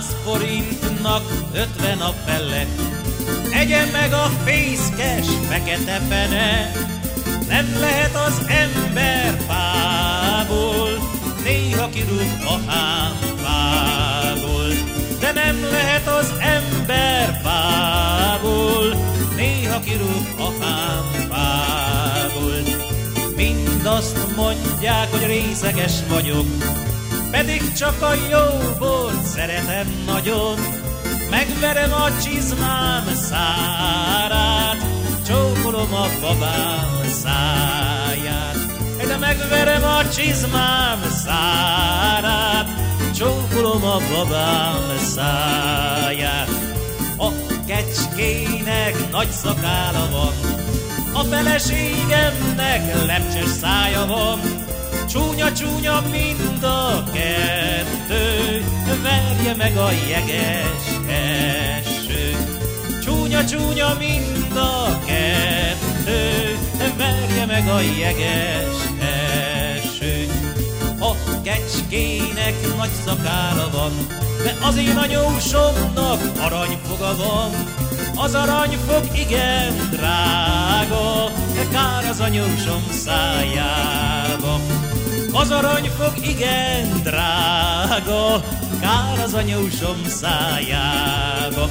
Száz forintnak ötven a fele, egye meg a fészkes fekete fene. Nem lehet az ember fából, néha kirúg a hámfából. De nem lehet az ember fából, néha kirúg a hámfából. Mind azt mondják, hogy részeges vagyok, pedig csak a jó volt szeretem nagyon. Megverem a csizmám szárát, csókolom a babám száját. De megverem a csizmám szárát, csókolom a babám száját. A kecskének nagy szakála van, a feleségemnek lepcses szája van, Csúnya-csúnya mind a kettő, verje meg a jeges eső. Csúnya-csúnya mind a kettő, verje meg a jeges eső. A kecskének nagy szakála van, de az én anyósomnak aranyfoga van. Az aranyfog igen drága, kár az anyósom szájába. Az aranyfog igen drága, kár az anyósom szájába.